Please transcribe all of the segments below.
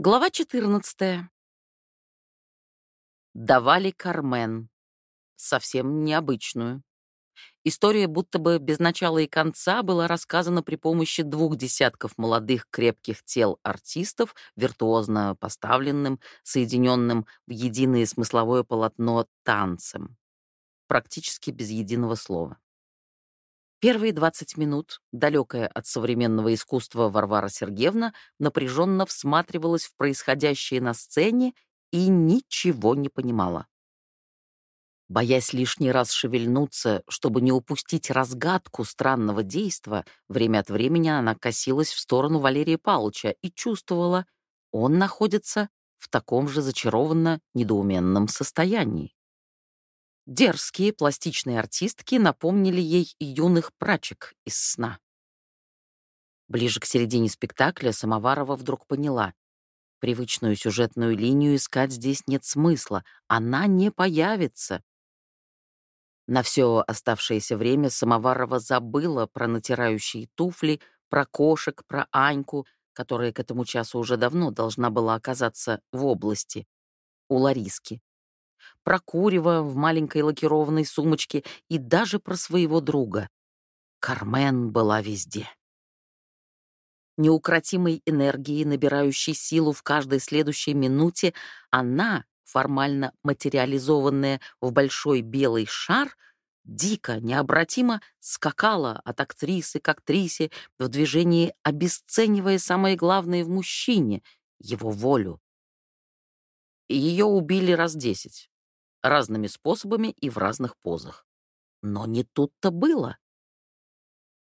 Глава 14. Давали Кармен. Совсем необычную. История будто бы без начала и конца была рассказана при помощи двух десятков молодых крепких тел артистов, виртуозно поставленным, соединенным в единое смысловое полотно танцем. Практически без единого слова. Первые 20 минут, далекая от современного искусства Варвара Сергеевна, напряженно всматривалась в происходящее на сцене и ничего не понимала. Боясь лишний раз шевельнуться, чтобы не упустить разгадку странного действа, время от времени она косилась в сторону Валерия Павловича и чувствовала, он находится в таком же зачарованно недоуменном состоянии. Дерзкие пластичные артистки напомнили ей юных прачек из сна. Ближе к середине спектакля Самоварова вдруг поняла. Привычную сюжетную линию искать здесь нет смысла. Она не появится. На все оставшееся время Самоварова забыла про натирающие туфли, про кошек, про Аньку, которая к этому часу уже давно должна была оказаться в области, у Лариски про курево в маленькой лакированной сумочке и даже про своего друга. Кармен была везде. Неукротимой энергией, набирающей силу в каждой следующей минуте, она, формально материализованная в большой белый шар, дико, необратимо скакала от актрисы к актрисе в движении, обесценивая самое главное в мужчине — его волю. Ее убили раз десять разными способами и в разных позах. Но не тут-то было.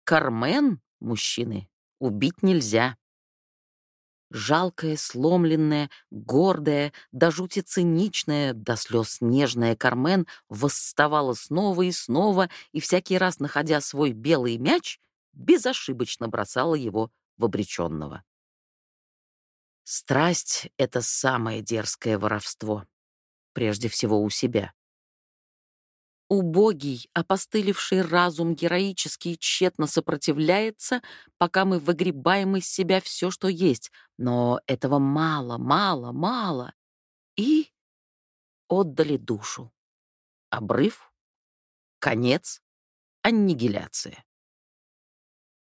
Кармен, мужчины, убить нельзя. Жалкая, сломленная, гордая, до жути циничная, до слез нежная Кармен восставала снова и снова, и всякий раз, находя свой белый мяч, безошибочно бросала его в обреченного. Страсть — это самое дерзкое воровство прежде всего у себя. Убогий, опостылевший разум героически и тщетно сопротивляется, пока мы выгребаем из себя все, что есть, но этого мало, мало, мало. И отдали душу. Обрыв, конец, аннигиляция.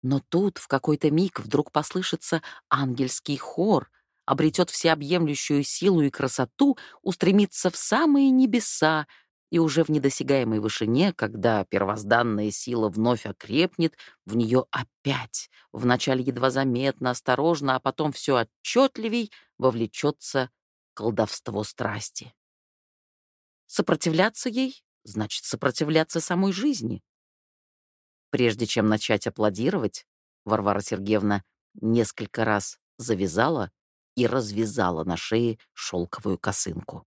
Но тут в какой-то миг вдруг послышится ангельский хор, обретет всеобъемлющую силу и красоту, устремится в самые небеса, и уже в недосягаемой вышине, когда первозданная сила вновь окрепнет, в нее опять, вначале едва заметно, осторожно, а потом все отчетливей вовлечется колдовство страсти. Сопротивляться ей значит сопротивляться самой жизни. Прежде чем начать аплодировать, Варвара Сергеевна несколько раз завязала и развязала на шее шелковую косынку.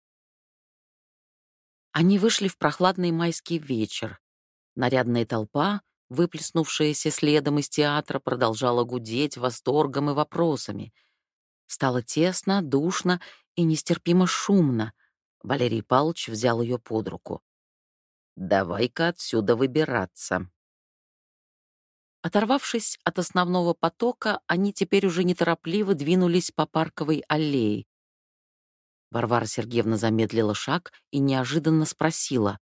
Они вышли в прохладный майский вечер. Нарядная толпа, выплеснувшаяся следом из театра, продолжала гудеть восторгом и вопросами. Стало тесно, душно и нестерпимо шумно. Валерий Павлович взял ее под руку. «Давай-ка отсюда выбираться», Оторвавшись от основного потока, они теперь уже неторопливо двинулись по парковой аллее. Варвара Сергеевна замедлила шаг и неожиданно спросила.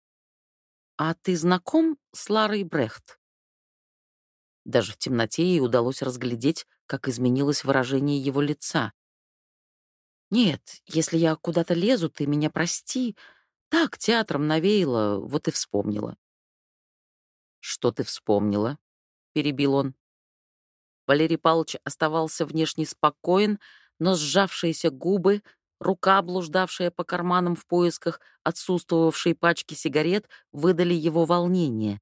«А ты знаком с Ларой Брехт?» Даже в темноте ей удалось разглядеть, как изменилось выражение его лица. «Нет, если я куда-то лезу, ты меня прости. Так, театром навеяло, вот и вспомнила». «Что ты вспомнила?» Перебил он. Валерий Павлович оставался внешне спокоен, но сжавшиеся губы, рука, блуждавшая по карманам в поисках отсутствовавшей пачки сигарет, выдали его волнение.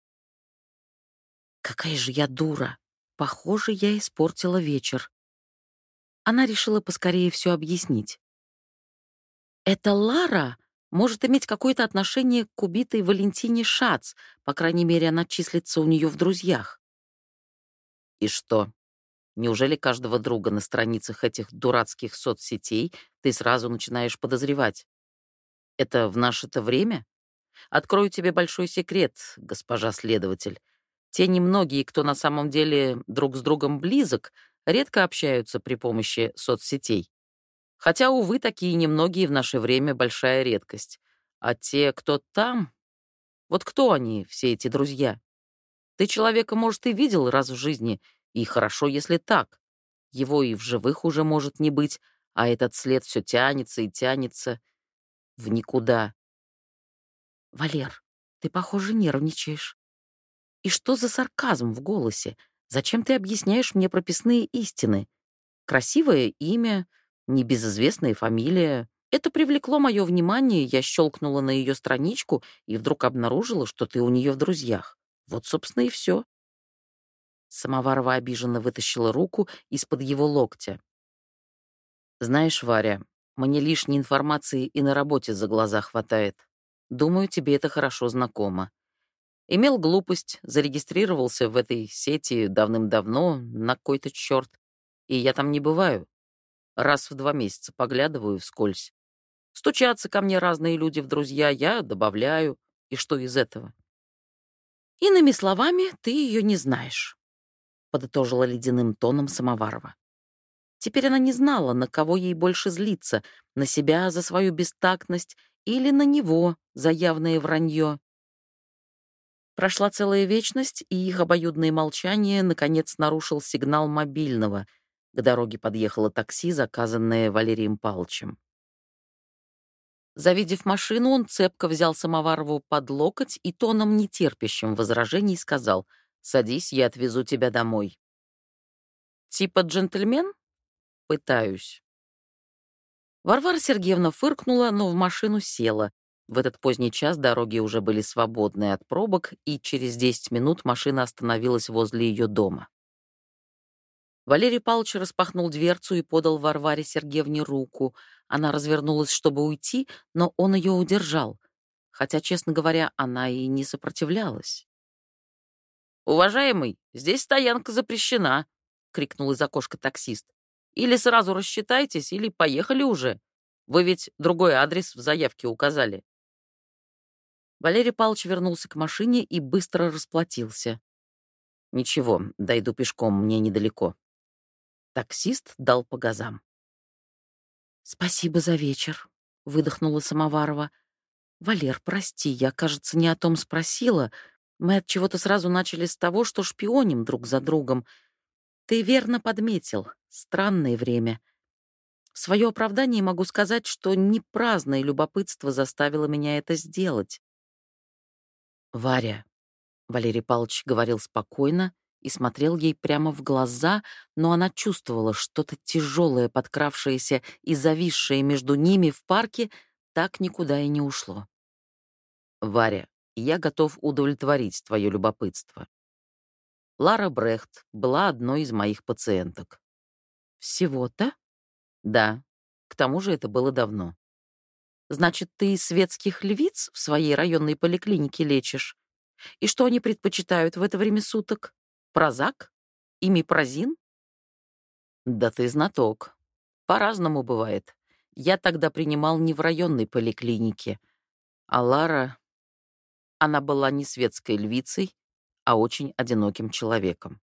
«Какая же я дура! Похоже, я испортила вечер». Она решила поскорее все объяснить. «Это Лара может иметь какое-то отношение к убитой Валентине Шац, по крайней мере, она числится у нее в друзьях. И что? Неужели каждого друга на страницах этих дурацких соцсетей ты сразу начинаешь подозревать? Это в наше-то время? Открою тебе большой секрет, госпожа следователь. Те немногие, кто на самом деле друг с другом близок, редко общаются при помощи соцсетей. Хотя, увы, такие немногие в наше время большая редкость. А те, кто там... Вот кто они, все эти друзья? Ты человека, может, и видел раз в жизни, и хорошо, если так. Его и в живых уже может не быть, а этот след все тянется и тянется в никуда. Валер, ты, похоже, нервничаешь. И что за сарказм в голосе? Зачем ты объясняешь мне прописные истины? Красивое имя, небезызвестная фамилия. Это привлекло мое внимание, я щелкнула на ее страничку и вдруг обнаружила, что ты у нее в друзьях. Вот, собственно, и все. Самоварова обиженно вытащила руку из-под его локтя. «Знаешь, Варя, мне лишней информации и на работе за глаза хватает. Думаю, тебе это хорошо знакомо. Имел глупость, зарегистрировался в этой сети давным-давно, на какой-то черт, и я там не бываю. Раз в два месяца поглядываю вскользь. Стучатся ко мне разные люди в друзья, я добавляю. И что из этого? Иными словами, ты ее не знаешь подытожила ледяным тоном Самоварова. Теперь она не знала, на кого ей больше злиться, на себя за свою бестактность или на него за явное вранье. Прошла целая вечность, и их обоюдное молчание наконец нарушил сигнал мобильного. К дороге подъехало такси, заказанное Валерием Палчем. Завидев машину, он цепко взял Самоварову под локоть и тоном нетерпящим возражений сказал — Садись, я отвезу тебя домой. Типа джентльмен? Пытаюсь. Варвара Сергеевна фыркнула, но в машину села. В этот поздний час дороги уже были свободны от пробок, и через 10 минут машина остановилась возле ее дома. Валерий Павлович распахнул дверцу и подал Варваре Сергеевне руку. Она развернулась, чтобы уйти, но он ее удержал, хотя, честно говоря, она и не сопротивлялась. «Уважаемый, здесь стоянка запрещена», — крикнул из окошка таксист. «Или сразу рассчитайтесь, или поехали уже. Вы ведь другой адрес в заявке указали». Валерий Павлович вернулся к машине и быстро расплатился. «Ничего, дойду пешком, мне недалеко». Таксист дал по газам. «Спасибо за вечер», — выдохнула Самоварова. «Валер, прости, я, кажется, не о том спросила. Мы от чего-то сразу начали с того, что шпионим друг за другом. Ты верно подметил. Странное время. В свое оправдание могу сказать, что не праздное любопытство заставило меня это сделать. «Варя», — Валерий Павлович говорил спокойно и смотрел ей прямо в глаза, но она чувствовала что-то тяжелое, подкравшееся и зависшее между ними в парке, так никуда и не ушло. «Варя, я готов удовлетворить твое любопытство. Лара Брехт была одной из моих пациенток. Всего-то? Да. К тому же это было давно. Значит, ты светских львиц в своей районной поликлинике лечишь? И что они предпочитают в это время суток? Прозак? Имипрозин? Да ты знаток. По-разному бывает. Я тогда принимал не в районной поликлинике, а Лара она была не светской львицей, а очень одиноким человеком.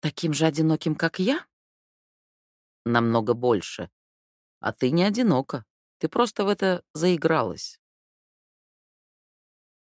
Таким же одиноким, как я? Намного больше. А ты не одинока. Ты просто в это заигралась.